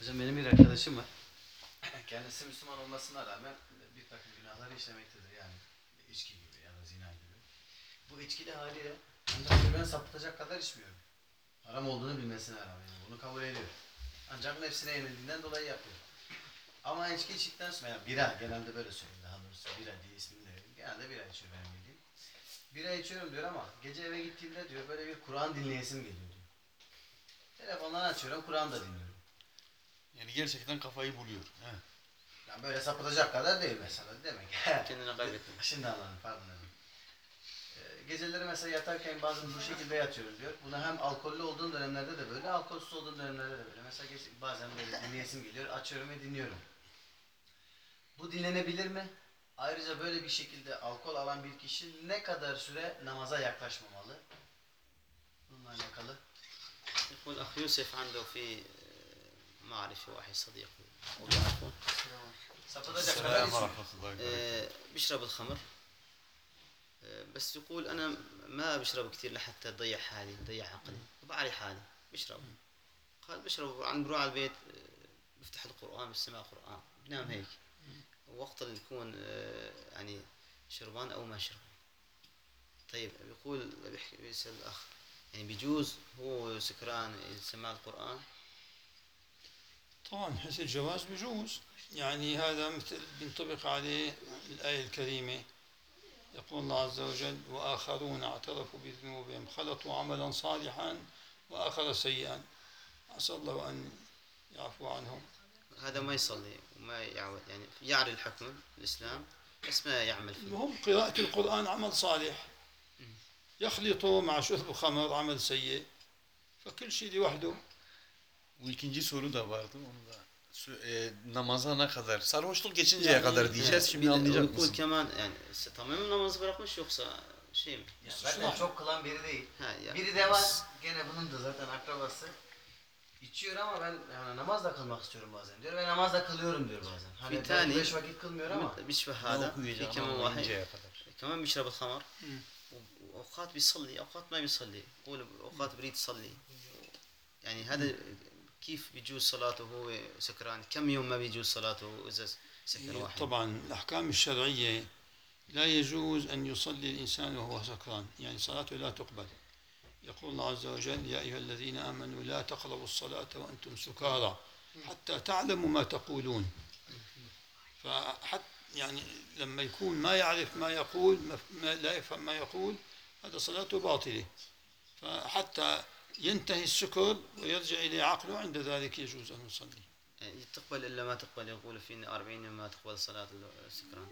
Hocam benim bir arkadaşım var. Kendisi Müslüman olmasına rağmen bir takım günahları işlemektedir yani. içki gibi ya da zina gibi. Bu içkili haliyle ancak ben sapıtacak kadar içmiyorum. Haram olduğunu bilmesine rağmen yani bunu kabul ediyor. Ancak nefsine yenildiğinden dolayı yapıyor. Ama içki içtikten sonra yani bira genelde böyle söyleyeyim daha doğrusu bira diye ismini de vereyim. Genelde bira içiyor benim bildiğim. Bira içiyorum diyor ama gece eve gittiğimde diyor böyle bir Kur'an dinleyesim geliyor diyor. Telefondan açıyorum Kur'an da dinliyorum. Yani gerçekten kafayı buluyor. He. Yani böyle sapıtacak kadar değil mesela demek. Kendine kaybettim. Şimdi anladım pardon. dedim. Ee, geceleri mesela yatarken bazen bu şekilde yatıyorum diyor. Buna hem alkollü olduğum dönemlerde de böyle, alkolsüz olduğum dönemlerde de böyle. Mesela gece- bazen böyle dinleyesim geliyor, açıyorum ve dinliyorum. Bu dinlenebilir mi? Ayrıca böyle bir şekilde alkol alan bir kişi ne kadar süre namaza yaklaşmamalı? Bununla alakalı. يقول أخ يوسف عنده في معرفة واحد صديق. الله. يعرفه Sapıtacak kadar Selam içmiyor. rahmetullahi آه، بيشرب الخمر. آه، بس يقول أنا ما بشرب كثير لحتى أضيع حالي أضيع عقلي. بعرف حالي بشرب. قال بشرب عن بروح على البيت آه، بفتح القرآن بسمع قرآن. بنام هيك. وقت اللي يكون يعني شربان أو ما شرب. طيب بيقول بيحكي بيسأل الأخ يعني بيجوز هو سكران يسمع القرآن طبعا حيث الجواز بيجوز يعني هذا مثل بينطبق عليه الآية الكريمة. يقول الله عز وجل وآخرون اعترفوا بذنوبهم خلطوا عملا صالحا وآخر سيئا. عسى الله أن يعفو عنهم. هذا ما يصلي وما يعود يعني يعرف الحكم الإسلام بس ما يعمل فيه. المهم قراءة القرآن عمل صالح. يخلطه مع شرب خمر عمل سيء. فكل شيء لوحده. Bu ikinci soru da vardı. Onu da Sü- e, namaza ne kadar? Sarhoşluk geçinceye Yani- kadar diyeceğiz. Evet, Şimdi bir de anlayacak uyku mısın? keman yani se- tamamen namazı bırakmış yoksa şey mi? Yani zaten çok kılan biri değil. Ha, ya. Biri de var, gene bunun da zaten akrabası. İçiyor ama ben yani namaz da kılmak istiyorum bazen diyor ve namaz da kılıyorum diyor bazen. Hani Bir belki tane- beş vakit kılmıyor ama. بيشبه Ne هذا في okuyacağım كمان واحد anlayıncaya kadar. كمان بيشرب الخمر واوقات بيصلي اوقات ما بيصلي يقول اوقات بريد يصلي يعني هذا كيف بيجوز صلاته وهو سكران كم يوم ما بيجوز صلاته إذا سكر واحد؟ طبعا الأحكام الشرعية لا يجوز أن يصلي الإنسان وهو سكران يعني صلاته لا تقبل. يقول الله عز وجل يا أيها الذين آمنوا لا تقربوا الصلاة وأنتم سكارى حتى تعلموا ما تقولون. فحتى يعني لما يكون ما يعرف ما يقول ما لا يفهم ما يقول هذا صلاته باطلة. فحتى ينتهي السكر ويرجع إلى عقله عند ذلك يجوز أن يصلي يعني تقبل الا ما تقبل يقول في 40 يوم ما تقبل صلاه السكران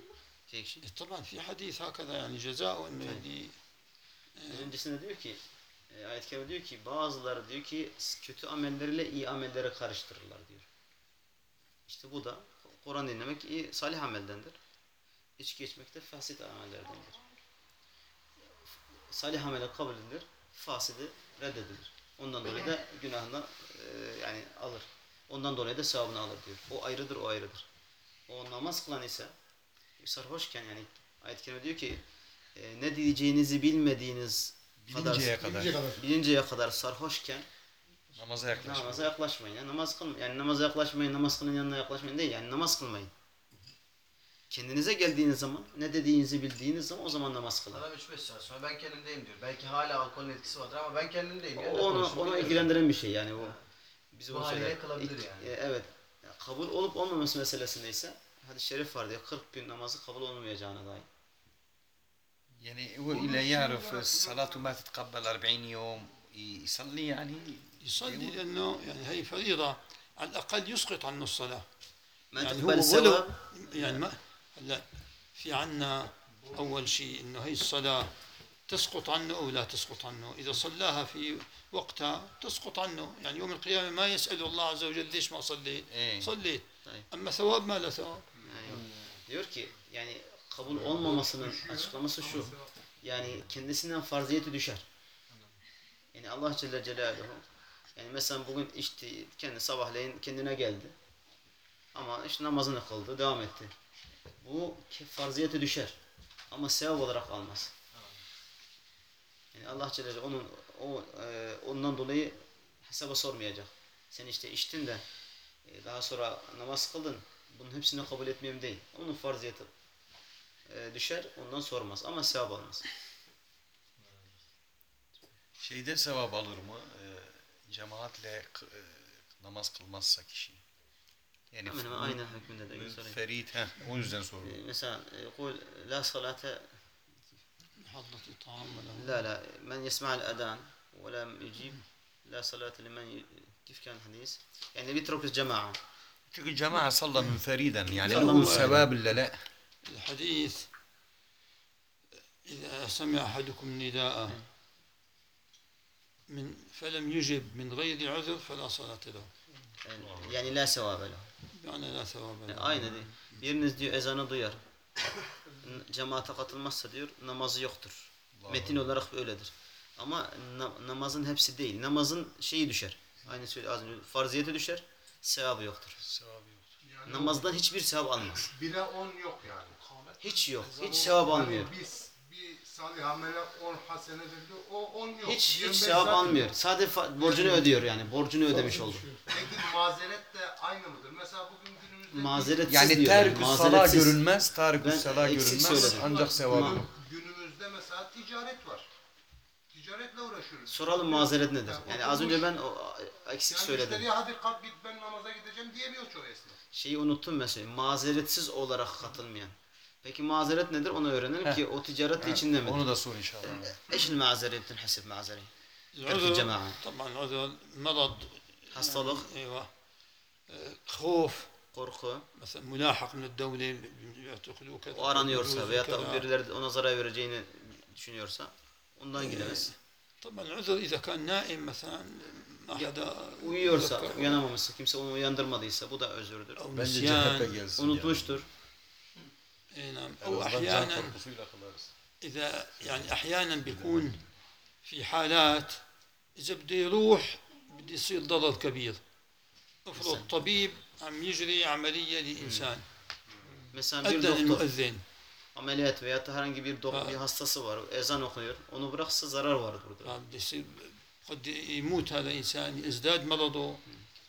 هيك شيء طبعا في حديث هكذا يعني جزاء انه اللي Öncesinde diyor ki e, ayet-i kerime diyor ki bazıları diyor ki kötü amelleriyle iyi amelleri karıştırırlar diyor. İşte bu da Kur'an dinlemek iyi, salih ameldendir. İçki içmek de fasit amellerdendir. Salih amele kabul edilir, fasidi reddedilir. Ondan dolayı da günahını e, yani alır. Ondan dolayı da sevabını alır diyor. O ayrıdır, o ayrıdır. O namaz kılan ise sarhoşken yani ayet-i kerime diyor ki e, ne diyeceğinizi bilmediğiniz Bilinceye kadar. bilinceye kadar sarhoşken Namaza yaklaşmak. namaza yaklaşmayın. Yani namaz kılmayın. Yani namaza yaklaşmayın, namaz kılın yanına yaklaşmayın değil. Yani namaz kılmayın. Kendinize geldiğiniz zaman, ne dediğinizi bildiğiniz zaman o zaman namaz kılın. Adam 3-5 saat sonra ben kendimdeyim diyor. Belki hala alkolün etkisi vardır ama ben kendimdeyim. O diyor. onu, Konuşup ona gidiyorum. ilgilendiren bir şey yani o. Bizi Bu o haliyle şeyler- kılabilir İlk- yani. e, evet. Yani kabul olup olmaması meselesinde ise hadis-i şerif var diyor 40 gün namazı kabul olmayacağına dair. يعني هو إلى يعرف الصلاة ما تتقبل 40 يوم يصلي يعني يصلي لانه يعني هي فريضه على الاقل يسقط عنه الصلاه ما يعني تقبل هو ولو الثواب يعني ما هلا في عنا اول شيء انه هي الصلاه تسقط عنه أو لا تسقط عنه اذا صلاها في وقتها تسقط عنه يعني يوم القيامه ما يسال الله عز وجل ليش ما صليت إيه. صليت طيب. اما ثواب ما له ثواب Yani diyor ki yani kabul olmamasının açıklaması şu. Yani kendisinden farziyeti düşer. Yani Allah Celle Celaluhu yani mesela bugün içti, kendi sabahleyin kendine geldi. Ama işte namazını kıldı, devam etti. Bu farziyeti düşer. Ama sevap olarak almaz. Yani Allah Celle onun o e, ondan dolayı hesaba sormayacak. Sen işte içtin de E, Daha sonra namaz kıldın. Bunun hepsini kabul etmem değil. Onun farziyeti e, düşer. Ondan sormaz. Ama sevap almaz. Şeyde sevap alır mı? Ee, cemaatle e, namaz kılmazsa kişi. يعني من أين من فريد ها وجدا صور إيه، مثلا يقول لا صلاة محضة الطعام ولا لا لا من يسمع الأذان ولم يجيب لا صلاة لمن ي... كيف كان الحديث؟ يعني بيترك الجماعة. ترك الجماعة صلى من إيه. فريدا يعني له ثواب ولا لا؟ الحديث إذا سمع أحدكم نداء إيه. من فلم يجب من غير عذر فلا صلاة له. يعني لا ثواب له. Yani la sevabı. E, Aynı değil. Biriniz diyor ezanı duyar. Cemaate katılmazsa diyor namazı yoktur. Allah Metin Allah. olarak böyledir. Ama na namazın hepsi değil. Namazın şeyi düşer. Aynı söyle az önce farziyete düşer. Sevabı yoktur. Sevabı yoktur. Yani Namazdan hiçbir sevap almaz. Bire on yok yani. Hiç yok. Hiç sevap almıyor. Biz salih amele 10 hasene dedi. O 10 yok. Hiç hiç sevap almıyor. Sadece borcunu ödüyor yani. Borcunu ödemiş oldu. Peki mazeret aynı mıdır? Mesela bugün günümüzde Mazeretsiz Yani diyor. terk-ü sala mazeretsiz. görünmez, tark-ü Ben sala eksik görünmez söyledim. ancak sevabı. Ma- günümüzde mesela ticaret var. Ticaretle uğraşıyoruz. Soralım mazeret nedir? Yani Yani az önce ben o eksik yani söyledim. müşteriye hadi kalk git ben namaza gideceğim diyemiyor çoğu esnaf. Şeyi unuttum mesela. Mazeretsiz olarak katılmayan. Peki mazeret nedir? Onu öğrenelim Heh. ki o ticaret de içinde mi? Onu da sor inşallah. ايش المعذره بتنحسب معذره؟ العذر الجماعة. طبعا عذر مرض Hastalık, ايوه آه، خوف korku, مثلا ملاحق من الدولة يعتقلوك o aranıyorsa veya da birileri ona zarar vereceğini düşünüyorsa ondan gidemez. طبعا العذر إذا كان نائم مثلا ما حدا Uyuyorsa, ذكره uyanamamışsa, kimse onu uyandırmadıysa bu da özürdür. أو Bence نسيان cephete gelsin. Unutmuştur. إي نعم Yani. أو En azından can أحيانا korkusuyla kılarız. إذا يعني أحيانا بيكون في حالات إذا بده يروح بده يصير ضرر كبير افرض طبيب عم يجري عملية لإنسان. مثلا بير دكتور المؤذن عمليات veya herhangi bir doktor bir hastası var ezan okuyor onu bıraksa zarar var burada. قد يموت هذا الإنسان يزداد مرضه.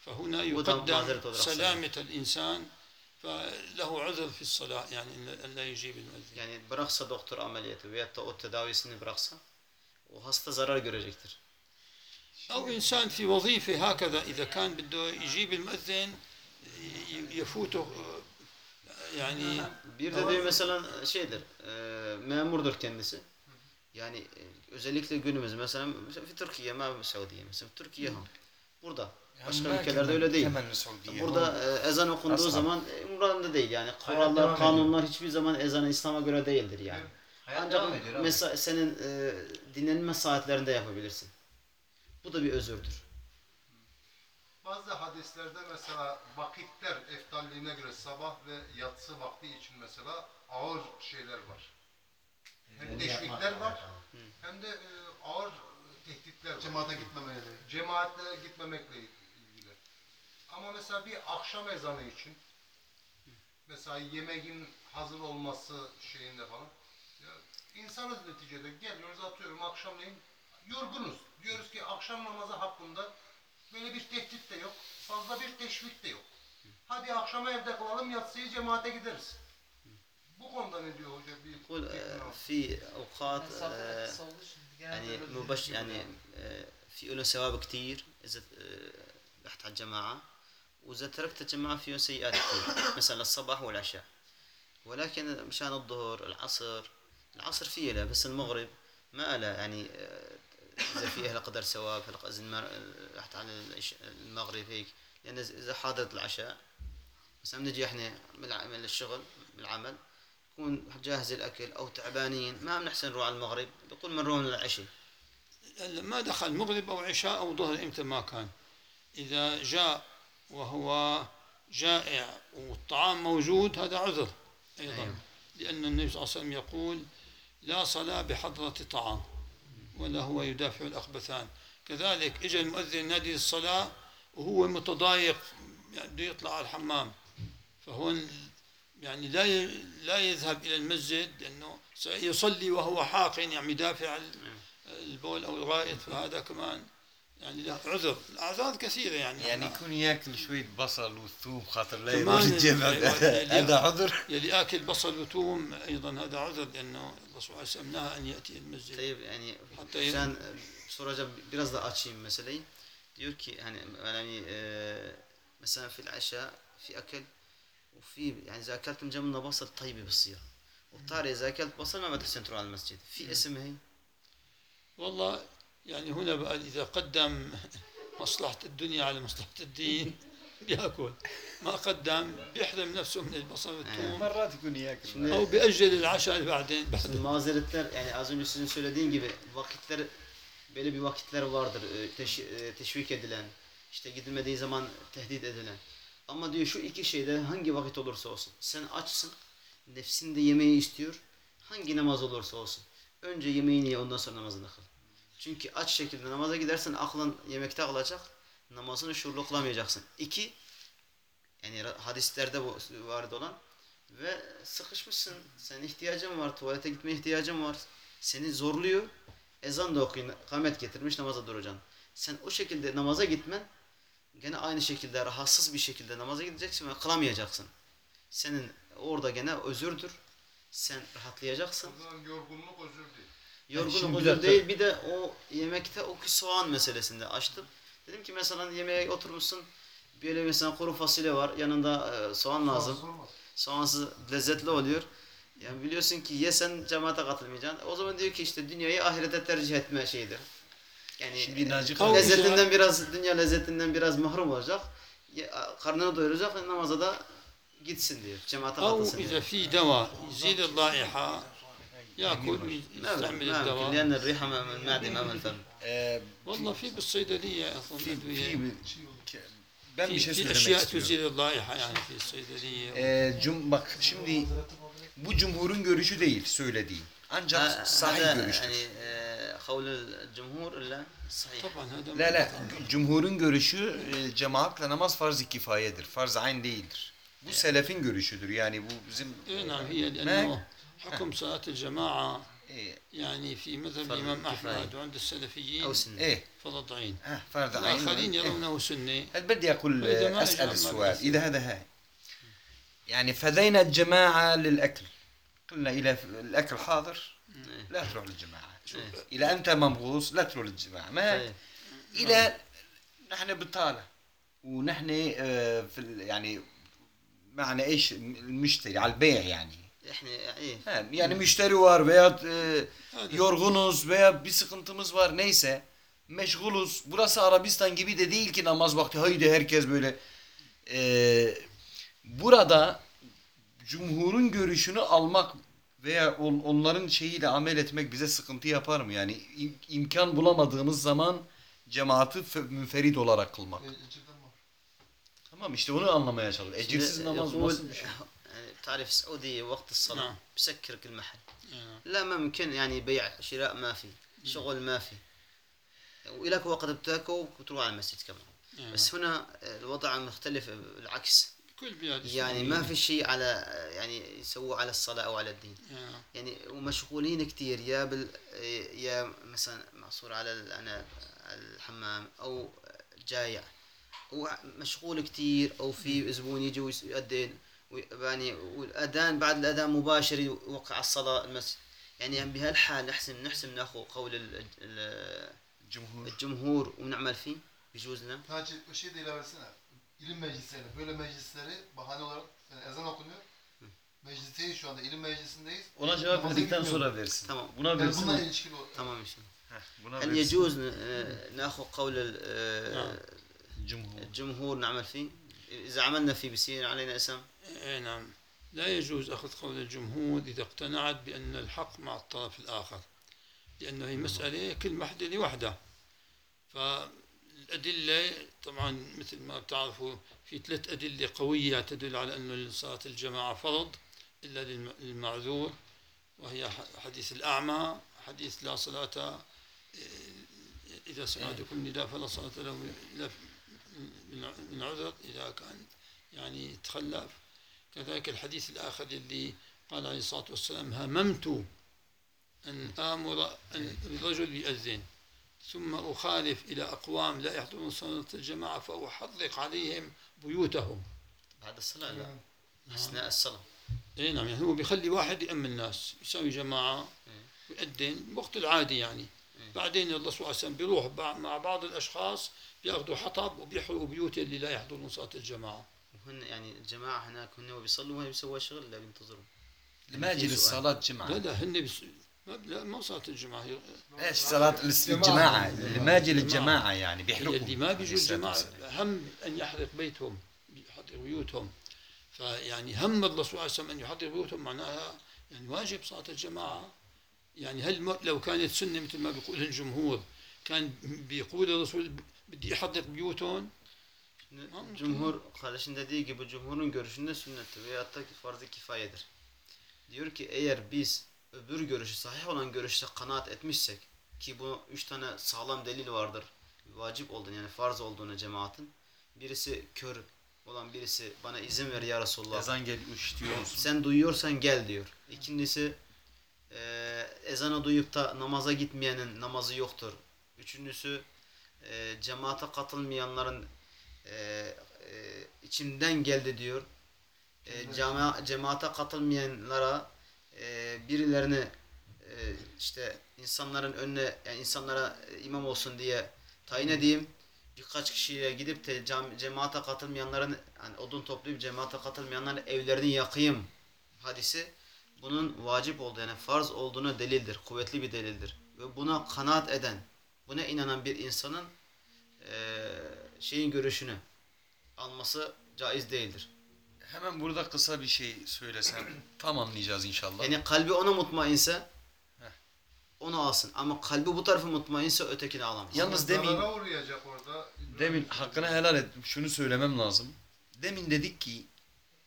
فهنا يقدم سلامة الإنسان فله عذر في الصلاة يعني أن لا يجيب المؤذن. يعني برخصة دكتور عملية ويا التداوي سن برخصة؟ وهاستا ضرر görecektir. أو إنسان في وظيفة هكذا إذا كان بده يجيب المؤذن ي- يفوته آه، يعني Bir de diyor mesela şeydir, e, memurdur kendisi. Yani e, özellikle günümüz mesela, mesela في Türkiye, ma Saudiye mesela Türkiye ha. Burada. Başka Yani ülkelerde kemen- öyle değil. kemen Suudiye. Burada e, ezan okunduğu Asla. zaman e, umurlarında değil yani. Hayat Kurallar, devam kanunlar hiçbir zaman ezanı İslam'a göre değildir yani. Hayat devam Ancak ediyor abi. mesela senin e, dinlenme saatlerinde yapabilirsin. Bu da bir özürdür. Bazı hadislerde mesela vakitler eftalliğine göre sabah ve yatsı vakti için mesela ağır şeyler var. Hem teşvikler var hem de e, ağır tehditler var. Cemaate gitmemeli. Cemaatle gitmemekle ilgili. Ama mesela bir akşam ezanı için mesela yemeğin hazır olması şeyinde falan ya insanız neticede geliyoruz atıyorum akşamleyin yorgunuz. Diyoruz ki akşam namazı hakkında böyle bir tehdit de yok. Fazla bir teşvik de yok. Hadi akşama evde kalalım yatsıyı cemaate gideriz. Bu konuda ne diyor hoca? Bir آه، أوقات آه، يعني مبش يعني آه، في له ثواب كتير إذا آه، رحت على الجماعة وإذا تركت الجماعة فيه سيئات كتير مثلا الصباح والعشاء ولكن مشان الظهر العصر العصر فيه له بس المغرب ما له يعني إذا في أهل قدر سواب هلا ما رحت على المغرب هيك. لأن اذا حاضرت العشاء بس عم نجي إحنا من الشغل بالعمل بكون نكون جاهز الأكل أو تعبانين ما عم نحسن نروح على المغرب بقول بنروح للعشاء ما دخل مغرب أو عشاء أو ظهر إمتى ما كان. إذا جاء وهو جائع والطعام موجود هذا عذر أيضا. أيوه. لأن النبي صلى الله عليه وسلم يقول لا صلاة بحضرة طعام ولا هو يدافع الأخبثان. كذلك إجا المؤذن نادي الصلاة وهو متضايق يعني بده يطلع على الحمام. فهون يعني لا لا يذهب إلى المسجد لأنه سيصلي وهو حاقن يعني يدافع ال- البول أو الغائط فهذا كمان يعني له عذر. الأعذار كثيرة يعني. يعني يكون ياكل شوية بصل وثوم خاطر لا يروح الجامع ال- ال- هذا عذر؟ يلي آكل بصل وثوم أيضا هذا عذر لأنه الرسول عليه نهى أن يأتي المسجد. Tayyip yani Hatta sen e, soracağım biraz da açayım meseleyi. Diyor ki hani yani e, mesela fil aşağı fi وفي يعني إذا أكلت من جنب بصل طيبة بالصيغة والطاري إذا أكلت بصل ما بدك تروح على المسجد. في اسم هي؟ والله يعني هنا بقى إذا قدم مصلحة الدنيا على مصلحة الدين بياكل ما قدم بيحرم نفسه من البصل والثوم مرات يكون ياكل Şimdi أو بيأجل العشاء اللي بعدين بعد Şimdi mazeretler yani az önce sizin söylediğin gibi vakitler belli bir vakitler vardır e, teş- e, teşvik edilen işte gidilmediği zaman tehdit edilen. Ama diyor şu iki şeyde hangi vakit olursa olsun sen açsın nefsin de yemeği istiyor hangi namaz olursa olsun önce yemeğini ye ondan sonra namazını kıl. Çünkü aç şekilde namaza gidersen aklın yemekte kalacak namazını şuurlu kılamayacaksın. İki yani hadislerde bu vardı olan ve sıkışmışsın. Senin ihtiyacın var. Tuvalete gitmeye ihtiyacın var. Seni zorluyor. Ezan da okuyun. Kamet getirmiş namaza duracaksın. Sen o şekilde namaza gitmen gene aynı şekilde rahatsız bir şekilde namaza gideceksin ve kılamayacaksın. Senin orada gene özürdür. Sen rahatlayacaksın. O zaman yorgunluk özür değil. Yorgunluk özür değil. Bir de o yemekte o soğan meselesinde açtım. Dedim ki mesela yemeğe oturmuşsun. Böyle mesela kuru fasulye var. Yanında e, soğan lazım. Fazla olmaz. Soğansız lezzetli oluyor. Yani biliyorsun ki yesen cemaate katılmayacaksın. O zaman diyor ki işte dünyayı ahirete tercih etme şeyidir. Yani Şimdi Naci e, Kavga- lezzetinden biraz dünya lezzetinden biraz mahrum olacak. Ya- Karnını doyuracak ve namaza da gitsin diyor. Cemaate أو katılsın إذا diyor. في دواء يزيد الرائحة يأكل ما ويستعمل ما يمكن الدواء لأن الريحة أمام المعدة أمام الفم. Ee, والله في بالصيدلية أظن في, أدوية في ben bir في, şey في söylemek أشياء istiyorum. تزيل الرائحة يعني في الصيدلية Ee, cum, bak şimdi bu cumhurun görüşü değil söylediğim. Ancak ه- sahih هذا görüştür. يعني آه، قول الجمهور إلا صحيح. طبعا هذا La la cumhurun görüşü e, cemaatle namaz farz-ı kifayedir. Farz ayn değildir. Bu selefin görüşüdür. Yani bu bizim إيه نعم هي ما- e, يعني في مذهب فرض الإمام. أحمد وعند السلفيين أو سنة. eh, فرض عين ha, farz ayn. الآخرين eh. يرونه سنة هل بدي أقول أسأل السؤال. إذا هذا هاي يعني فدينا الجماعة للأكل قلنا إلى الأكل حاضر إيه. لا تروح للجماعة شوف إيه. إذا أنت مبغوص لا تروح للجماعة ما طيب. إلى نحن بطالة ونحن آه، في يعني معنا إيش المشتري على البيع يعني إحنا إيه Ha, yani müşteri var veya e, هذا yorgunuz veya bir sıkıntımız var neyse meşguluz. Burası Arabistan gibi de değil ki namaz vakti haydi herkes böyle e, burada cumhurun görüşünü almak veya on- onların şeyiyle amel etmek bize sıkıntı yapar mı? Yani im- imkan bulamadığımız zaman cemaati fe- münferit olarak kılmak. Tamam işte onu anlamaya çalışıyorum. Ecirsiz Şimdi namaz يقول nasıl bir şey? تعرف السعودية وقت الصلاة نعم. بسكرك المحل نعم. لا ممكن يعني بيع شراء ما في شغل ما في. ولك وقت بتاكل وتروح على المسجد كمان. نعم. بس هنا الوضع مختلف العكس. كل بلاد يعني ما في شيء على يعني يسووا على الصلاة أو على الدين. نعم. يعني ومشغولين كتير يا بال يا مثلا معصور على أنا الحمام أو جايع. ومشغول كتير أو في زبون يجي ويؤذن يعني والأذان بعد الأذان مباشر يوقع على الصلاة المسجد يعني بهالحال نحسن نحسن ناخذ قول ال- ال- Cumhur. الجمهور ونعمل فيه بيجوز لنا Taci o şey de ilave etsene. İlim meclisleri, böyle meclisleri bahane olarak yani ezan okunuyor. Meclisteyiz şu anda, ilim meclisindeyiz. Ona cevap verdikten sonra versin. Tamam. Buna Yani versin. bununla ilişkili o. تمام إن شاء الله Heh, buna هل versin. يجوز ناخذ قول ال- نعم. Cumhur. الجمهور نعمل فيه إذا عملنا فيه بصير علينا إسم إيه نعم. لا يجوز أخذ قول الجمهور إذا اقتنعت بأن الحق مع الطرف الآخر لأنه هي مسألة كل وحدة لوحدها. فالأدلة طبعا مثل ما بتعرفوا في ثلاث أدلة قوية تدل على أن صلاة الجماعة فرض إلا للم- للمعذور وهي حديث الأعمى حديث لا صلاة إيه، إذا سمعتكم النداء فلا صلاة له من عذر إذا كان يعني تخلف. كذلك الحديث الآخر اللي قال عليه الصلاة والسلام هممت أن آمر أن الرجل يؤذن ثم أخالف إلى أقوام لا يحضرون صلاة الجماعة فأحرق عليهم بيوتهم. بعد الصلاة لا. أثناء الصلاة. إي نعم يعني هو بيخلي واحد يأمن الناس يسوي جماعة ويأذن وقت العادي يعني. بعدين الرسول صلى الله عليه وسلم بيروح مع بعض الأشخاص بيأخذوا حطب وبيحرقوا بيوت اللي لا يحضرون صلاة الجماعة. وهن يعني الجماعة هناك هن بيصلوا وهن بيسووا شغل لا بينتظروا. ما سؤال. للصلاة لا جمعة لا هن بس ما لا ما صلاة الجماعة إيش صلاة الجماعة؟ اللي ما أجي للجماعة يعني بيحرقوا اللي ما بيجوا الجماعة. هم أن يحرق بيتهم يحرق بيوتهم. فيعني هم الرسول صلى الله عليه وسلم أن يحرق بيوتهم معناها يعني واجب صلاة الجماعة. يعني هل لو كانت سنة مثل ما بيقول الجمهور كان بيقول الرسول بدي يحرق بيوتهم؟ Şimdi Anladım. cumhur kardeşin dediği gibi cumhurun görüşünde sünnettir veyahut da farz-ı kifayedir. Diyor ki eğer biz öbür görüşü sahih olan görüşte kanaat etmişsek ki bu üç tane sağlam delil vardır. Vacip olduğunu yani farz olduğuna cemaatin. Birisi kör olan birisi bana izin ver ya Resulullah. Ezan gelmiş diyor musun? Sen duyuyorsan gel diyor. İkincisi e, ezana duyup da namaza gitmeyenin namazı yoktur. Üçüncüsü e, cemaate katılmayanların eee, eee, içimden geldi diyor. Eee cema, cemaate katılmayanlara eee, birilerini eee, işte insanların önüne yani insanlara e, imam olsun diye tayin edeyim. Birkaç kişiyle gidip de cam, cemaate katılmayanların yani odun toplayıp cemaate katılmayanların evlerini yakayım hadisi bunun vacip olduğu yani farz olduğuna delildir. Kuvvetli bir delildir. Ve buna kanaat eden, buna inanan bir insanın eee, şeyin görüşünü alması caiz değildir. Hemen burada kısa bir şey söylesem tam anlayacağız inşallah. Yani kalbi ona mutmainse Heh. onu alsın. Ama kalbi bu tarafı mutmainse ötekini alamaz. Yalnız demin uğrayacak orada. demin hakkını helal ettim. Şunu söylemem lazım. Demin dedik ki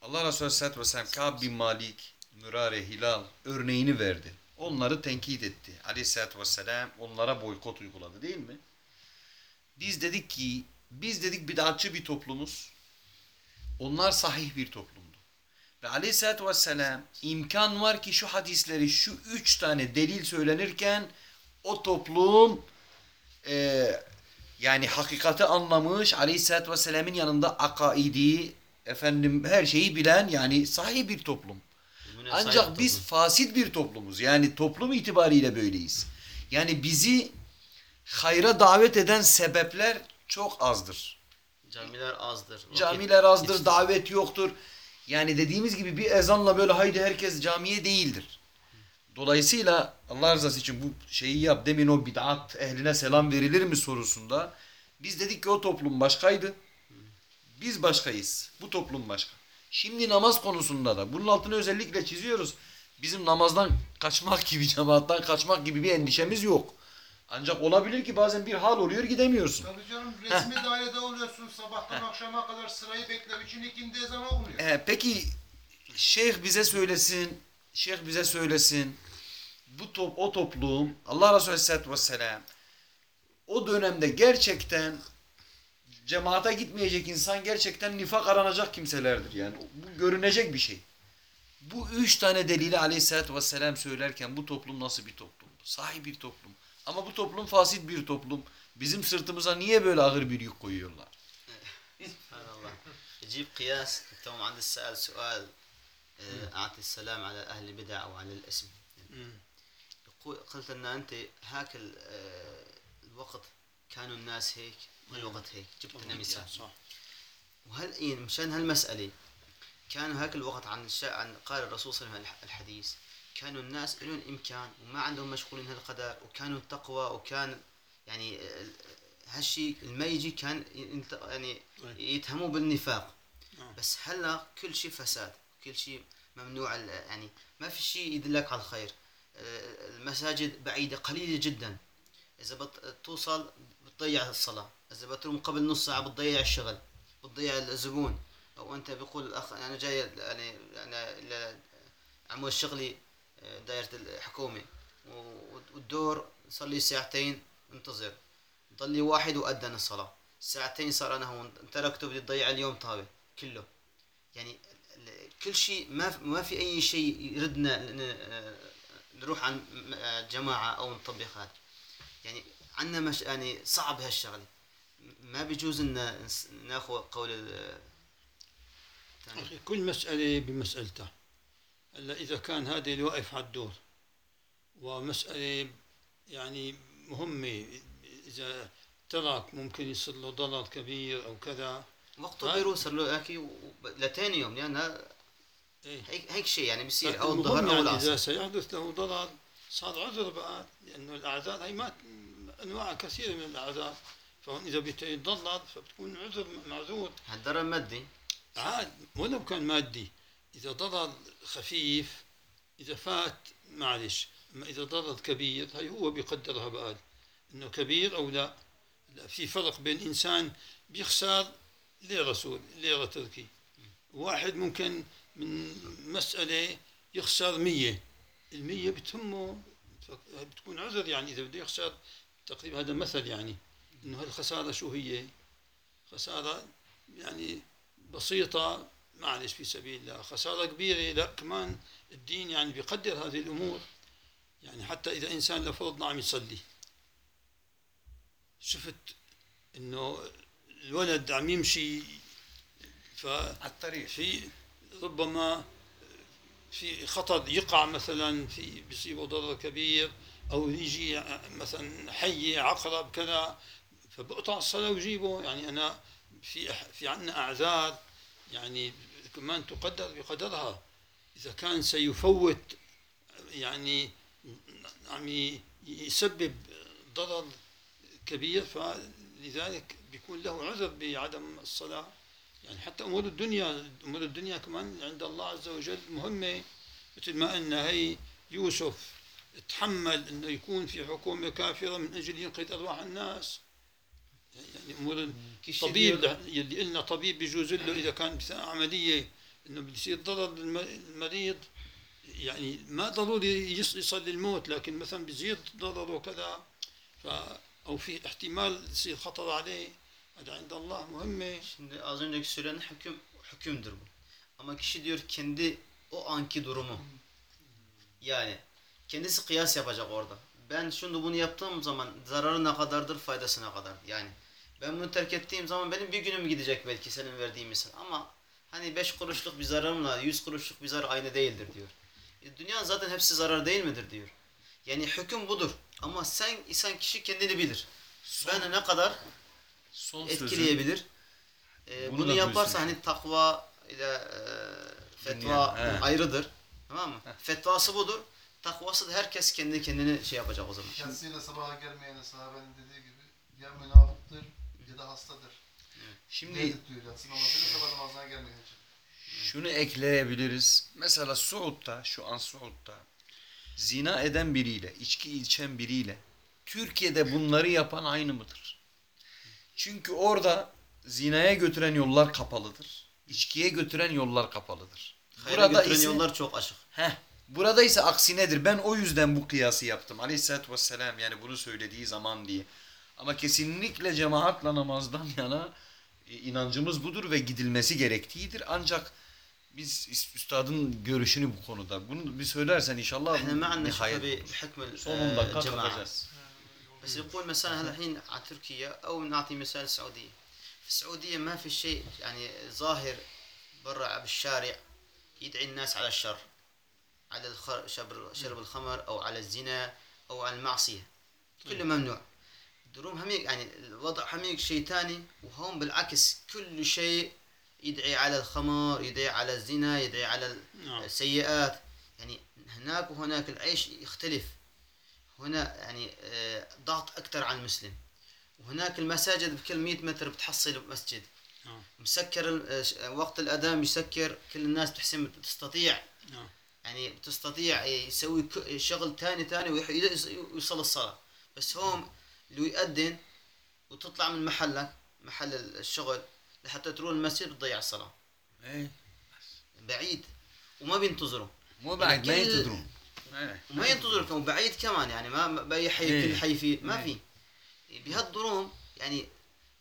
Allah Resulü Aleyhisselatü Vesselam Ka'b bin Malik, Mürare, Hilal örneğini verdi. Onları tenkit etti. Aleyhisselatü Vesselam onlara boykot uyguladı değil mi? Biz dedik ki biz dedik bid'atçı bir toplumuz. Onlar sahih bir toplumdu. Ve Aleyhisselatü Vesselam imkan var ki şu hadisleri şu üç tane delil söylenirken o toplum eee yani hakikati anlamış Aleyhisselatü Vesselam'ın yanında akaidi efendim her şeyi bilen yani sahih bir toplum. Ancak biz toplum. fasit bir toplumuz. Yani toplum itibariyle böyleyiz. Yani bizi hayra davet eden sebepler çok azdır. camiler azdır. vakit Camiler azdır, davet yoktur. Yani dediğimiz gibi bir ezanla böyle haydi herkes camiye değildir. Dolayısıyla Allah rızası için bu şeyi yap. Demin o bid'at ehline selam verilir mi sorusunda biz dedik ki o toplum başkaydı. Biz başkayız. Bu toplum başka. Şimdi namaz konusunda da bunun altını özellikle çiziyoruz. Bizim namazdan kaçmak gibi, cemaattan kaçmak gibi bir endişemiz yok. Ancak olabilir ki bazen bir hal oluyor gidemiyorsun. Tabii canım resmi dairede oluyorsun sabahtan akşama kadar sırayı beklemek için ikindi ezan okunuyor. Ee, peki şeyh bize söylesin, şeyh bize söylesin. Bu top, o toplum Allah Resulü Aleyhisselatü Vesselam o dönemde gerçekten cemaate gitmeyecek insan gerçekten nifak aranacak kimselerdir. Yani bu görünecek bir şey. Bu üç tane delili Aleyhisselatü Vesselam söylerken bu toplum nasıl bir toplumdu? Sahih bir toplum. Ama bu toplum fasit bir toplum. Bizim sırtımıza niye böyle ağır bir yük koyuyorlar? سبحان الله يجيب قياس توم عند السؤال سؤال أعطي السلام على أهل البدع وعلى الاسم قلت أن أنت هاك ال- الوقت كانوا الناس هيك والوقت هيك جبت لنا مثال صح وهل مشان هالمسألة كانوا هاك الوقت عن. عن قال الرسول صلى الله عليه وسلم الحديث كانوا الناس لهم إمكان وما عندهم مشغولين هالقدر وكانوا التقوى وكان يعني ال- هالشيء لما يجي كان يعني يتهموا بالنفاق. نعم. بس هلا كل شيء فساد كل شيء ممنوع يعني ما في شيء يدلك على الخير. آه، المساجد بعيدة قليلة جدا. إذا بت... توصل بتضيع الصلاة إذا بتروم قبل نص ساعة بتضيع الشغل بتضيع الزبون. أو أنت بيقول الأخ أنا جاي يعني أنا ل- عمود شغلي آه، دايرة الحكومة والدور صار لي ساعتين انتظر. ضل لي واحد وأذن الصلاة. ساعتين صار أنا هون. تركته بدي تضيع اليوم طابة. كله. يعني كل شيء ما ما في أي شيء يردنا آه، نروح عن آه، جماعة أو نطبق هذا يعني عندنا مش يعني صعب هالشغلة. ما بيجوز إن ناخذ قول. أخي كل مسألة بمسألتها. هلا إذا كان هذا اللي واقف على الدور. ومسألة يعني مهمة. إذا ترك ممكن يصير له ضرر كبير أو كذا. وقته بيروح له و- لتاني يوم لأن هذا إيه. هيك هيك شيء يعني بيصير أو المهم الظهر يعني إذا العصر سيحدث له ضرر صار عذر بقى لأنه الأعذار هي ما أنواع كثيرة من الأعذار. فهون إذا بيتضرر فبتكون عذر معذور. هالضرر المادي عاد ولو كان مادي. إذا ضرر خفيف إذا فات معلش أما إذا ضرر كبير هي هو بيقدرها بقى إنه كبير أو لا. لا في فرق بين إنسان بيخسر ليرة سوري ليرة تركي. واحد ممكن من مسألة يخسر مية. المية بتهمه بتكون عذر يعني إذا بده يخسر تقريبا هذا مثل يعني إنه هالخسارة شو هي؟ خسارة يعني بسيطة معلش في سبيل الله. خسارة كبيرة لا كمان الدين يعني بيقدر هذه الأمور. يعني حتى إذا إنسان لفرضنا عم يصلي. شفت إنه الولد عم يمشي على الطريق. ففي ربما في خطر يقع مثلا في بيصيبه ضرر كبير أو يجي مثلا حية عقرب كذا فبقطع الصلاة ويجيبه يعني أنا في في عندنا أعذار. يعني كمان تقدر بقدرها إذا كان سيفوت يعني عم يسبب ضرر كبير فلذلك بيكون له عذر بعدم الصلاة. يعني حتى أمور الدنيا أمور الدنيا كمان عند الله عز وجل مهمة. مثل ما أن هي يوسف تحمل أنه يكون في حكومة كافرة من أجل ينقذ أرواح الناس. يعني أمور طبيب يلي قلنا طبيب بيجوز له اذا كان عمليه انه بيصير ضرر المريض يعني ما ضروري يص- يصل للموت لكن مثلا بيزيد ضرره كذا ف أو في احتمال يصير خطر عليه هذا عند الله مهمه Şimdi az önceki söylenen hüküm hükümdür bu. Ama kişi diyor kendi o anki durumu. Yani kendisi kıyas yapacak orada. Ben şunu bunu yaptığım zaman zararı ne kadardır, faydası ne kadar. Yani ben bunu terk ettiğim zaman benim bir günüm gidecek belki senin verdiğin misal. Ama hani 5 kuruşluk bir zararımla 100 kuruşluk bir zarar aynı değildir diyor. E, dünya zaten hepsi zarar değil midir diyor. Yani hüküm budur. Ama sen insan kişi kendini bilir. Beni ne kadar Son etkileyebilir. Ee, Bunu bunu, da yaparsa hani takva ile e, fetva he. ayrıdır. Tamam mı? Fetvası budur. Takvası da herkes kendi kendini şey yapacak o zaman. Kendisiyle sabaha gelmeyen sahabenin dediği gibi ya münafıktır ya da hastadır. Şimdi sabah namazına gelmeyen için. şunu ekleyebiliriz. Mesela Suud'da, şu an Suud'da zina eden biriyle, içki içen biriyle Türkiye'de bunları yapan aynı mıdır? Çünkü orada zinaya götüren yollar kapalıdır. İçkiye götüren yollar kapalıdır. Hayra götüren ise- yollar çok açık. Heh, burada ise aksinedir. Ben o yüzden bu kıyası yaptım. Aleyhisselatü Vesselam yani bunu söylediği zaman diye. Ama kesinlikle cemaatla namazdan yana e, inancımız budur ve gidilmesi gerektiğidir. Ancak biz üst- üstadın görüşünü bu konuda. Bunu bir söylersen inşallah إحنا ما عندنا nihayet شغله بحكم son ال- 10 dakika الجماعة. kalacağız. بس يقول مثلا هلا الحين على تركيا أو نعطي مثال السعوديه في السعوديه ما في شيء يعني ظاهر برا بالشارع يدعي الناس على الشر على شرب الخمر أو على الزنا أو على المعصيه كله ممنوع دروم هم يعني الوضع هم شيء ثاني وهم بالعكس كل شيء يدعي على الخمر يدعي على الزنا يدعي على نعم. السيئات. يعني هناك وهناك العيش يختلف. هنا يعني آه، ضغط أكثر على المسلم. وهناك المساجد بكل 100 متر بتحصل مسجد نعم. مسكر آه، ش- وقت الأذان يسكر كل الناس تحسن تستطيع نعم. يعني تستطيع يسوي شغل ثاني ثاني ويوصل الصلاة. بس هم اللي يأذن وتطلع من محلك محل الشغل لحتى تروح المسجد بتضيع الصلاة. Eh, بعيد. وما بينتظروا. mu بعد ما كل- ينتظرون. Eh. وما ينتظرك وبعيد كمان يعني. ما ما- بأي حي إيه. كل حي فيه. ما إيه. في. بهالظروم يعني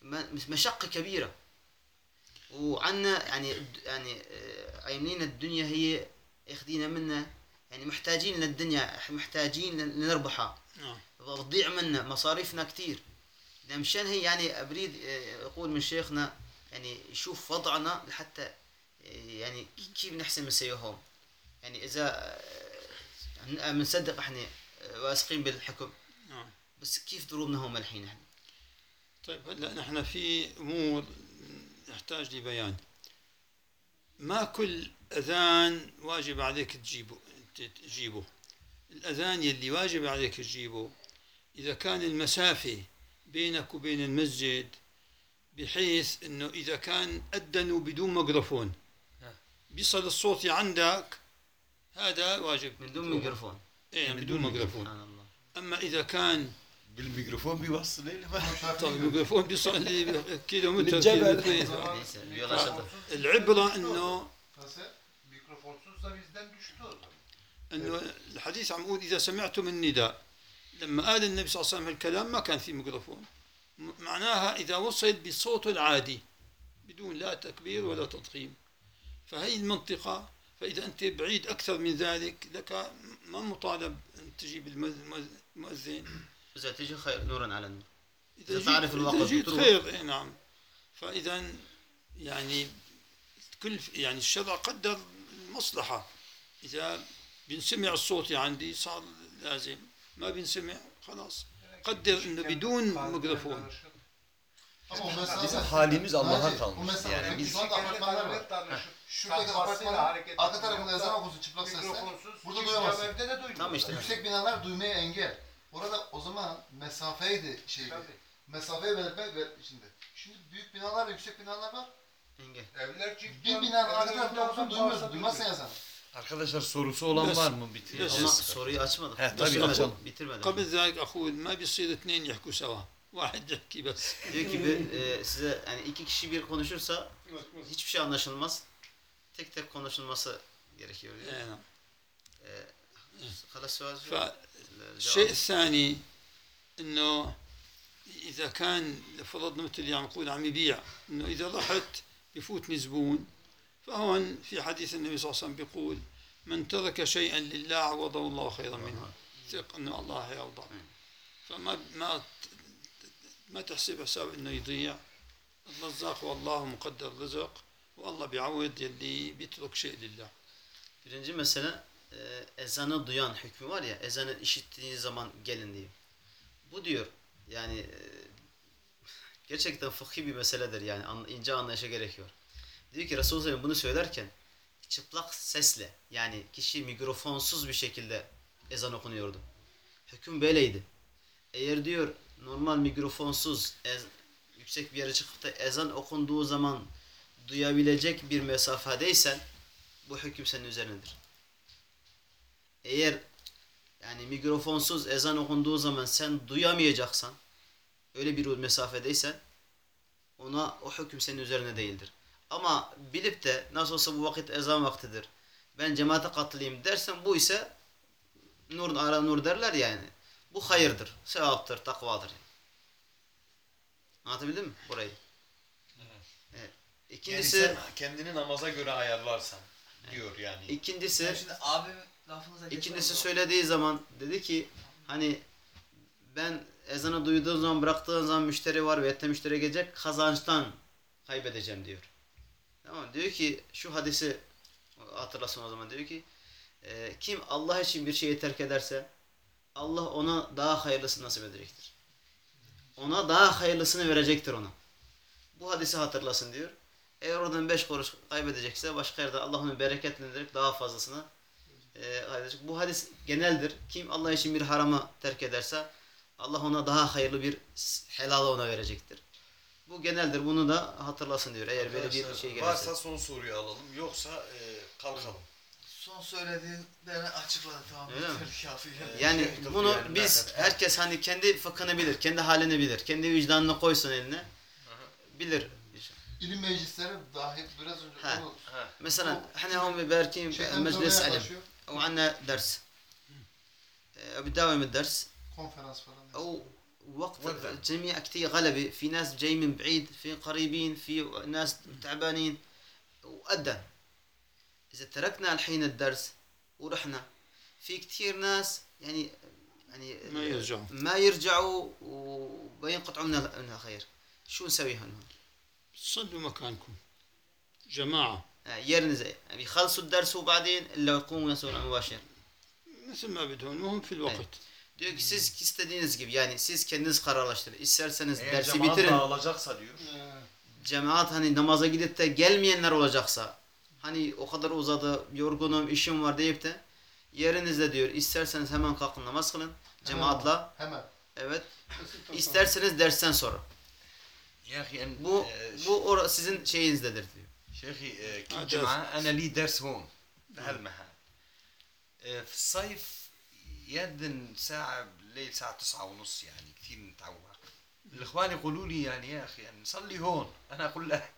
ما- مشقة كبيرة. وعنا يعني يعني آه، عايمين الدنيا هي ياخدينا منا يعني محتاجين للدنيا محتاجين لنربحها نعم. بتضيع منا مصاريفنا كتير. ده مشان هي يعني اريد آه، أقول من شيخنا يعني يشوف وضعنا لحتى آه، يعني كيف نحسن نسويهم يعني إذا بنصدق إحنا آه، واثقين بالحكم. نعم. بس كيف ضروبنا هم الحين إحنا؟ طيب هلا نحن في أمور نحتاج لبيان. ما كل أذان واجب عليك تجيبه. تجيبه الأذان يلي واجب عليك تجيبه إذا كان المسافة بينك وبين المسجد بحيث أنه إذا كان أدنوا بدون ميكروفون بيصل الصوت عندك هذا واجب بدون ميكروفون إيه بدون ميكروفون اما اذا كان بالميكروفون بيوصل طيب الميكروفون بيوصل كيلو متر العبره انه أنه الحديث عم يقول إذا سمعتم النداء لما قال النبي صلى الله عليه وسلم هالكلام ما كان في ميكروفون. معناها إذا وصل بصوته العادي بدون لا تكبير ولا تضخيم. فهي المنطقة فإذا أنت بعيد أكثر من ذلك لك ما مطالب أن تجيب المؤذ- المؤذن إذا تيجي خير نورا على النور. إذا إذا تعرف الوقت إذا جيت. خير إيه نعم. فإذا يعني كل يعني الشرع قدر المصلحة. إذا Bin semi'a suhti andi sal lazim. Ma bin semi'a halas. Kadder inne bidun mikrofon. Bizim halimiz Allah'a kalmış. Yani biz Şuradaki apartmanın arka tarafında yazan okusun çıplak sesle. Burada duyamazsın. Tamam işte. Yüksek binalar duymaya engel. Orada o zaman mesafeydi şey. Mesafeye belirtmek ve şimdi. Şimdi büyük binalar, yüksek binalar var. Engel. Evler çünkü. Bir binanın arka tarafında okusun duymuyorsun. Duymazsın ya sen. Arkadaşlar sorusu olan Yes. var mı? Bitir. Ama soruyu açmadık He, tabii, bitirmedim açalım. bitirmedim قبل ذلك أقول ما بيصير اثنين يحكوا سوا واحد يحكي بس diyor ki bir, e, size yani iki kişi bir konuşursa hiçbir şey anlaşılmaz tek tek konuşulması gerekiyor diyor. إيه نعم. خلاص سؤال فالشيء الثاني انه اذا كان فرضنا مثل يعني نقول عم يبيع انه اذا رحت بفوتني زبون فهون في حديث النبي صلى الله عليه وسلم بيقول من ترك شيئا لله عوضه الله خيرا منه ثق انه الله يرضى فما ما ما تحسب حساب انه يضيع الرزاق والله مقدر الرزق والله بيعوض يلي بيترك شيء لله Birinci mesele e, ezanı duyan hükmü var ya ezanı işittiğiniz zaman gelin diyor. Bu diyor yani e, gerçekten fıkhi bir meseledir yani an, ince anlayışa gerekiyor. Diyor ki Resulullah Aleyhisselam bunu söylerken çıplak sesle yani kişi mikrofonsuz bir şekilde ezan okunuyordu. Hüküm böyleydi. Eğer diyor normal mikrofonsuz ez- yüksek bir yere çıkıp da ezan okunduğu zaman duyabilecek bir mesafedeysen bu hüküm senin üzerindedir. Eğer yani mikrofonsuz ezan okunduğu zaman sen duyamayacaksan öyle bir mesafedeysen ona o hüküm senin üzerine değildir. Ama bilip de nasıl olsa bu vakit ezan vaktidir. Ben cemaate katılayım dersen bu ise nur ara nur derler yani. Bu hayırdır, sevaptır, takvadır. Anlatabildim mi burayı? Evet. Yani İkincisi, sen kendini namaza göre ayarlarsan diyor yani. ikincisi Yani şimdi abim lafınıza İkincisi söylediği zaman dedi ki hani ben ezanı duyduğum zaman bıraktığım zaman müşteri var ve müşteri gelecek kazançtan kaybedeceğim diyor. Tamam? Diyor ki şu hadisi hatırlasın o zaman diyor ki e, kim Allah için bir şeyi terk ederse Allah ona daha hayırlısını nasip edecektir. Ona daha hayırlısını verecektir ona. Bu hadisi hatırlasın diyor. Eğer oradan beş kuruş kaybedecekse başka yerde Allah onu bereketlendirerek daha fazlasını e, hadis- bu hadis geneldir. Kim Allah için bir haramı terk ederse Allah ona daha hayırlı bir helalı ona verecektir. Bu geneldir. Bunu da hatırlasın diyor. Eğer böyle bir şey gelirse. Varsa son soruyu alalım. Yoksa e, kalkalım. Son söylediğini açıkladı tamam. Kafi. Yani evet. bunu yani biz zaten. herkes hani kendi fıkhını bilir, kendi halini bilir, kendi vicdanını koysun eline. Bilir. İlim meclisleri dahil biraz önce ha. Ha. Mesela hani ve berkin meclis ilim. O anne ders. E, abi devam et ders. Konferans falan. O وقت. الجميع كتير غلبة. في ناس جاي من بعيد في قريبين في ناس تعبانين. وأدى. إذا تركنا الحين الدرس ورحنا في كثير ناس يعني يعني ما يرجعوا. ما يرجعوا وينقطعوا من منها خير شو نسوي هون؟ صلوا مكانكم. جماعة. يرنز بيخلصوا الدرس وبعدين إلا يقوموا يصلوا مباشر مثل ما بدهم. المهم في الوقت. Diyor ki siz istediğiniz gibi yani siz kendiniz kararlaştırın. İsterseniz Eğer dersi cemaat bitirin. dağılacaksa diyor. Cemaat hani namaza gidip de gelmeyenler olacaksa hani o kadar uzadı yorgunum işim var deyip de yerinizde diyor isterseniz hemen kalkın namaz kılın cemaatla Hemen. evet isterseniz dersten sonra يا اخي أن- bu آه، bu ora sizin şeyinizdedir diyor. شيخي آه، كل آه، جمعة أنا لي درس هون بهالمحل آه، في الصيف يدن ساعة بالليل الساعة تسعة ونص يعني كثير متعوق الإخوان يقولوا لي يعني يا أخي يعني نصلي هون. أنا أقول له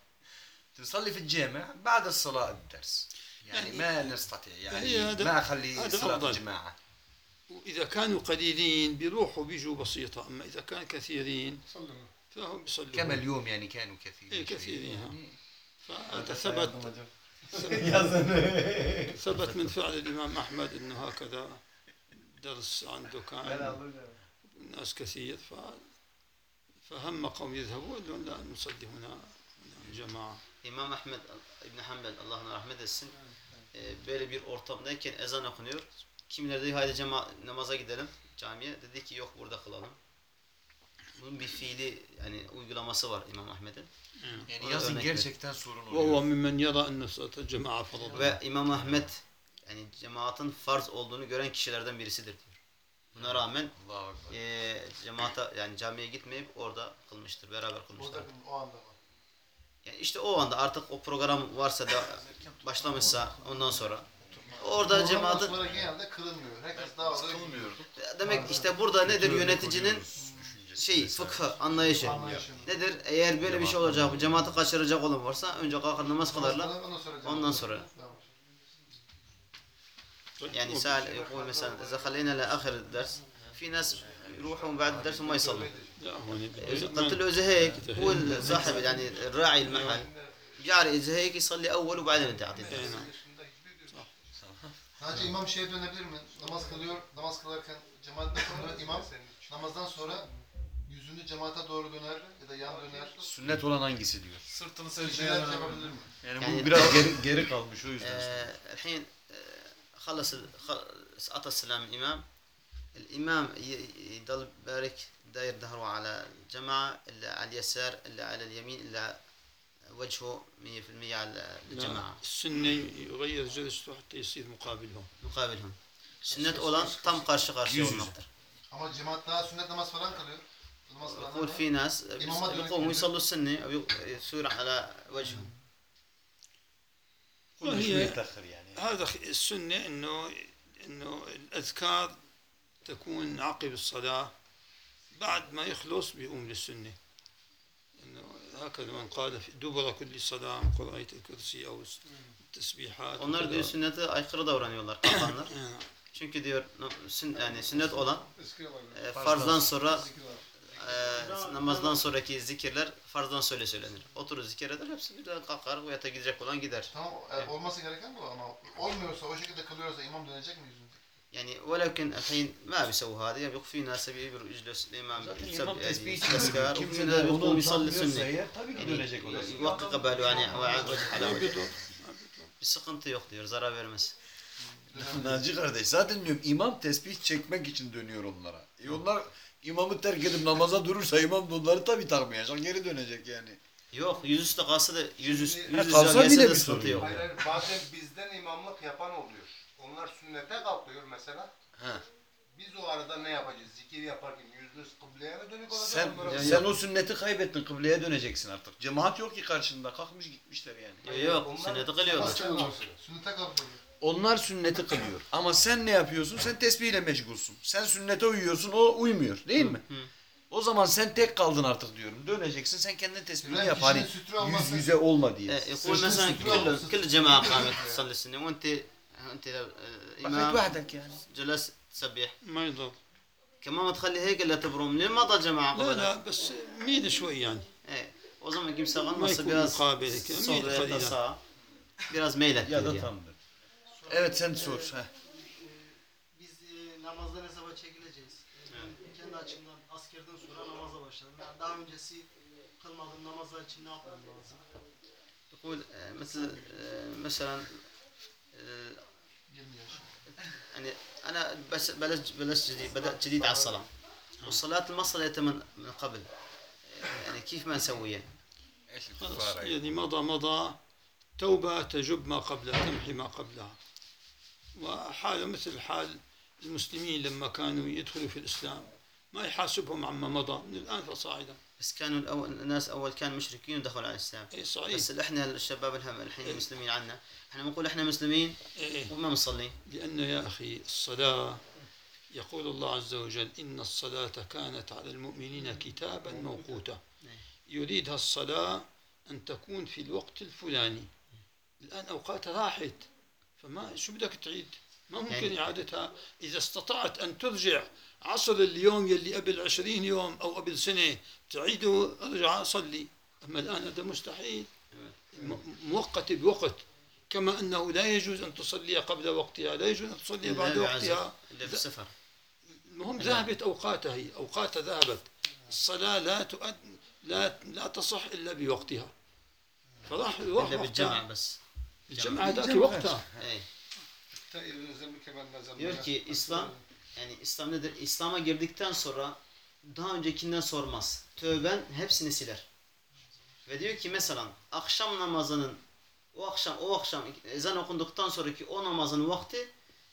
تصلي في الجامع بعد الصلاة الدرس. يعني, يعني- ما نستطيع يعني هذا- ما أخلي صلاة. الجماعة. وإذا كانوا قليلين بيروحوا بيجوا بسيطة أما إذا كان كثيرين صلوا. فهم بيصلوا. كما اليوم يعني كانوا كثيرين؟ إيه، كثيرين، يعني فهذا ثبت ثبت من فعل الإمام أحمد أنه هكذا درس عنده كان الناس كثير ف فهم قوم يذهبوا قال لهم لا نصلي هنا هنا جماعة İmam Ahmed İbn Hanbel Allah'ın rahmet etsin. e, böyle bir ortamdayken ezan okunuyor. Kimileri dedi haydi cema namaza gidelim camiye. Dedi ki yok burada kılalım. Bunun bir fiili yani uygulaması var İmam Ahmed'in. Yani Ona yazın örnek gerçekten sorun وهو oluyor. ممن يرى أن صلاة الجماعة فرض Ve İmam Ahmed yani cemaatin farz olduğunu gören kişilerden birisidir diyor. Buna rağmen e, cemaata yani camiye gitmeyip orada kılmıştır. Beraber kılmışlar. Burada o anda var. Yani işte o anda artık o program varsa da başlamışsa ondan sonra orada cemaatin Sonra genelde kırılmıyor. Herkes dağılıyor. Kılmıyor. demek işte burada nedir yöneticinin şey fıkhı anlayışı. Anlayışını. Nedir? Eğer böyle bir şey olacak, bu cemaati kaçıracak olan varsa önce kalkar namaz kılarlar. Ondan sonra. يعني سأل يقول مثلا إذا خلينا لآخر الدرس في ناس يروحوا بعد الدرس وما يصلوا قلت له إذا هيك هو صاحب يعني الراعي المحل بيعرف إذا هيك يصلي أول وبعدين أنت أعطيه إيه، الدرس. نعم. Sadece imam şeye dönebilir mi? Namaz kılıyor. Namaz kılarken cemaatle sonra imam namazdan sonra yüzünü cemaate doğru döner ya da yan döner. Sünnet olan hangisi diyor. Sırtını şeyler yapabilir mi? Yani, Yani- bu biraz geri, geri kalmış o yüzden. آه، الحين آه، خلص أعطى السلام الإمام. الإمام ي- يضل بارك داير ظهره على الجماعة إلا على اليسار إلا على اليمين إلا وجهه 100% على الجماعة. السنة يغير جلسته حتى يصير مقابلهم. مقابلهم. sünnet olan tam karşı karşıya Yüz yüze. olmaktır. Ama daha sünnet namaz falan kılıyor. Namaz يقول في ناس يقوموا يصلوا السنة أو يصير على وجههم. كل وهي- شوي يتأخر يعني. هذا خ- السنة إنه إنه الأذكار تكون عقب الصلاة بعد ما يخلص بيقوم للسنة إنه هكذا من قال في دبر كل صلاة آية الكرسي أو التسبيحات Onlar diyor sünnete aykırı davranıyorlar kalkanlar. آه. Çünkü diyor sün, yani sünnet olan e, farzdan sonra e, namazdan sonraki zikirler farzdan söyle söylenir. Oturur zikir eder hepsi birden kalkar o yata gidecek olan gider. Tamam e, olması gereken bu ama olmuyorsa o şekilde kılıyorsa imam dönecek mi yüzünü? يعني ولكن الحين ما بيسووا هذا يعني بيقف في ناس بيقدر يجلس الامام Zaten يسب imam يعني tesbih الاذكار kim وفي kimse ناس de بيقوم onu يصلي utanmıyorsa سنه eğer tabii ki يعني dönecek orası. يوقف قباله يعني على وجه على ما وجه بيضر bir sıkıntı yok diyor zarar vermez. Naci kardeş zaten diyorum imam tesbih çekmek için dönüyor onlara. E onlar imamı terk edip namaza durursa imam da onları tabii takmayacak geri dönecek yani. Yok yüzüstü kalsa da yüz üst, Şimdi- yüz kalsa bile de bir sıkıntı sorun yok. Hayır, hayır, bazen bizden imamlık yapan oluyor. Onlar sünnete kalkıyor mesela. Ha. Biz o arada ne yapacağız? Zikir yaparken yüzümüz kıbleye mi dönük olacak? Sen mı? sen o sünneti kaybettin kıbleye döneceksin artık. Cemaat yok ki karşında kalkmış gitmişler yani. Yok, yok Onlar- sünneti kılıyorlar. kılıyor. Sünnete kalkıyor. Onlar sünneti kılıyor. Ama sen ne yapıyorsun? Sen tesbihle meşgulsün. Sen sünnete uyuyorsun, o uymuyor. Değil mi? hı. O zaman sen tek kaldın artık diyorum. Döneceksin, sen kendin tesbihini Yani yap. Hani kişinin sütü olması- yüz yüze olma diye. إيه، يقول سجن مثلا سترة كل أو ست- كل جماعة قامت تصلي السنة وانت انت لو- بقيت امام وحدك يعني. جلست تسبح ما يضر كمان ما تخلي هيك الا تبرم لين ما ضل جماعة لا قبلها لا بس ميل شوي يعني ايه o zaman kimse ما kalmazsa يكون biraz مقابل هيك sol ميل veya da قليلا sağa biraz meylettir Ya da yani. tamdır. Evet sen sor. Heh. namazdan hesaba çekileceğiz. Ee, Ben kendi açımdan askerden sonra namaza başladım. Yani daha öncesi kılmadığım namazlar için ne yapmam lazım? تقول مثل آه، مثلا آه، 20 yaş. يعني أنا بس بلشت بلشت جديد بدات جديد على الصلاه والصلاه ما صليتها من من قبل يعني كيف ما نسويها؟ إيش الكفاره يعني مضى مضى توبة تجب ما قبلها تمحي ما قبلها وحاله مثل حال المسلمين لما كانوا يدخلوا في الإسلام ما يحاسبهم عما مضى. من الآن فصاعدا بس كانوا الأول الناس أول كانوا مشركين ودخلوا على الإسلام. اي صحيح. بس إحنا الشباب الهم الحين إيه. المسلمين عنا. إحنا بنقول إحنا مسلمين إيه. وما بنصلي لأن يا أخي الصلاة يقول الله عز وجل إن الصلاة كانت على المؤمنين كتابا موقوتا. يريدها الصلاة أن تكون في الوقت الفلاني. الآن أوقاتها راحت. فما شو بدك تعيد؟ ما ممكن يعني- إعادتها. إذا استطعت أن ترجع عصر اليوم يلي قبل عشرين يوم أو قبل سنة تعيده أرجع صلي أما الآن هذا مستحيل. م- مؤقتة بوقت. كما أنه لا يجوز أن تصلي قبل وقتها لا يجوز أن تصلي إلا بعد وقتها. في السفر. المهم ذهبت أوقاتها هي. أوقاتها ذهبت. الصلاة لا تؤد لا لا تصح إلا بوقتها. فراح إلا وقتها. بالجمع بس. Cemaataki vakta. Diyor ki İslam yani İslam nedir? İslam'a girdikten sonra daha öncekinden sormaz. Tövben hepsini siler. Ve diyor ki mesela akşam namazının o akşam o akşam ezan okunduktan sonraki o namazın vakti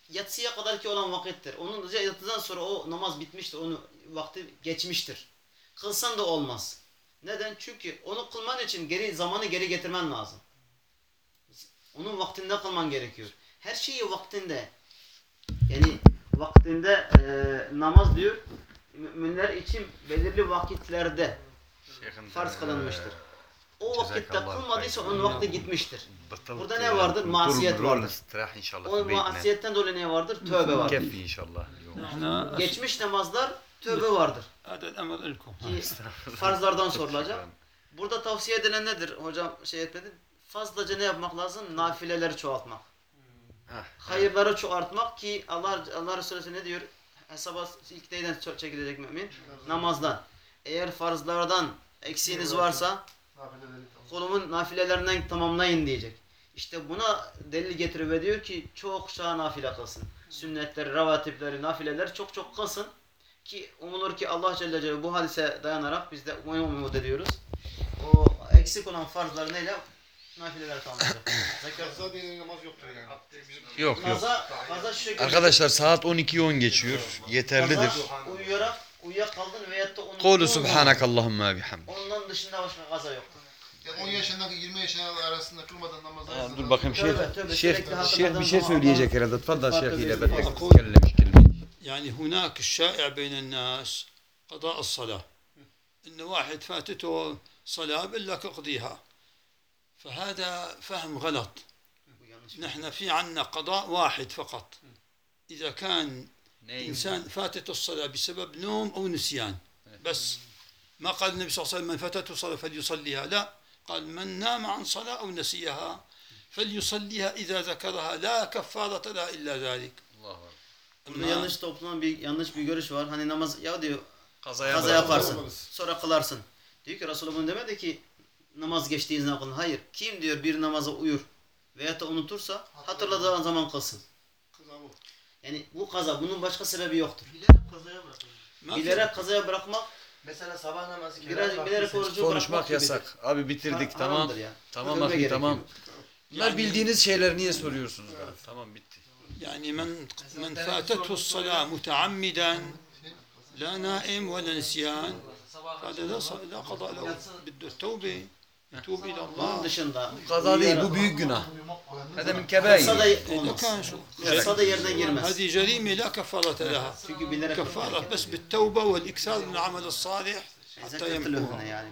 yatsıya kadar ki olan vakittir. Onun yatıdan sonra o namaz bitmiştir. Onun vakti geçmiştir. Kılsan da olmaz. Neden? Çünkü onu kılman için geri zamanı geri getirmen lazım. Onun vaktinde kılman gerekiyor. Her şeyi vaktinde. Yani vaktinde e, namaz diyor müminler için belirli vakitlerde Şeyh'in farz kılınmıştır. O vakitte kılmadıysa onun vakti gitmiştir. Burada ne vardır? Masiyet vardır. O masiyetten dolayı ne vardır? Tövbe vardır. inşallah. Geçmiş namazlar tövbe vardır. Ki farzlardan sorulacak. Burada tavsiye edilen nedir? Hocam şey etmedi. Fazlaca ne yapmak lazım? Nafileleri çoğaltmak. Ha, Hayırları çoğaltmak ki Allah Allah Resulü ne diyor? Hesaba ilk neyden çekilecek mümin? Namazdan. Eğer farzlardan eksiğiniz varsa kolumun nafilelerinden tamamlayın diyecek. İşte buna delil getiriyor ve diyor ki çok şah nafile kılsın. Sünnetleri, ravatipleri, nafileler çok çok kılsın. Ki umulur ki Allah Celle Celaluhu bu hadise dayanarak biz de umut ediyoruz. O eksik olan farzları neyle? Nafileler tamamlayacak. Zekat. Kaza diye namaz yoktur yani. Yok yok. Kaza, kaza şu şekilde. Arkadaşlar saat 12'yi 10 geçiyor. Yeterlidir. Kaza uyuyarak uyuyakaldın veyahut da unuttuğun Kulu zaman subhanakallahumma bihamd. Ondan dışında başka kaza yoktur. Yani 10 yaşındaki 20 yaşında arasında kılmadan namaz Aa, arasında. dur bakayım şeyh. Tövbe, tövbe, Şeyh, sürekli şeyh hatırladığım bir şey zaman söyleyecek herhalde. Tfadal Tfadal şeyh ile buyur. bedek أقول tkellemiş kelime. يعني هناك الشائع بين الناس قضاء الصلاة إن واحد فاتته صلاة بقول لك اقضيها فهذا فهم غلط. نحن في عنا قضاء واحد فقط. إذا كان إنسان فاتته الصلاة بسبب نوم أو نسيان. بس ما قال النبي صلى الله عليه وسلم من فاتته صلاة فليصليها. لا. قال من نام عن صلاة أو نسيها فليصليها إذا ذكرها. لا كفارة لها إلا ذلك. Burada yanlış toplanan bir yanlış bir görüş var. Hani namaz ya diyor kaza bırak. yaparsın. Sonra kılarsın. Diyor ki Resulullah bunu demedi ki namaz geçtiği zaman kılın. Hayır. Kim diyor bir namaza uyur veya da unutursa hatırladığı zaman kılsın. Kaza bu. Yani bu kaza. Bunun başka sebebi yoktur. Bilerek kazaya bırakmak. Bilerek kazaya bırakmak Mesela sabah namazı bilerek, bilerek orucu konuşmak yasak. Gibidir. Abi bitirdik ha, tamam. Ya. Tamam Ödülme abi tamam. Bunlar yani, bildiğiniz şeyler niye soruyorsunuz? Evet. Tamam bitti. Yani men men fatetu sala mutaammiden la naim ve la nisyan. Hadi da da qada lehu bidu tevbe. يتوب إلى Bunun الله dışında Kaza değil bu büyük günah. Olmaz. كان شو da yerine girmez. هذه جريمة لا كفارة لها Çünkü bilerek كفارة بس بالتوبة والإكثار من العمل الصالح حتى Zekatlı يمحوها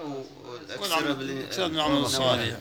o والعمل- الإكثار من العمل الصالح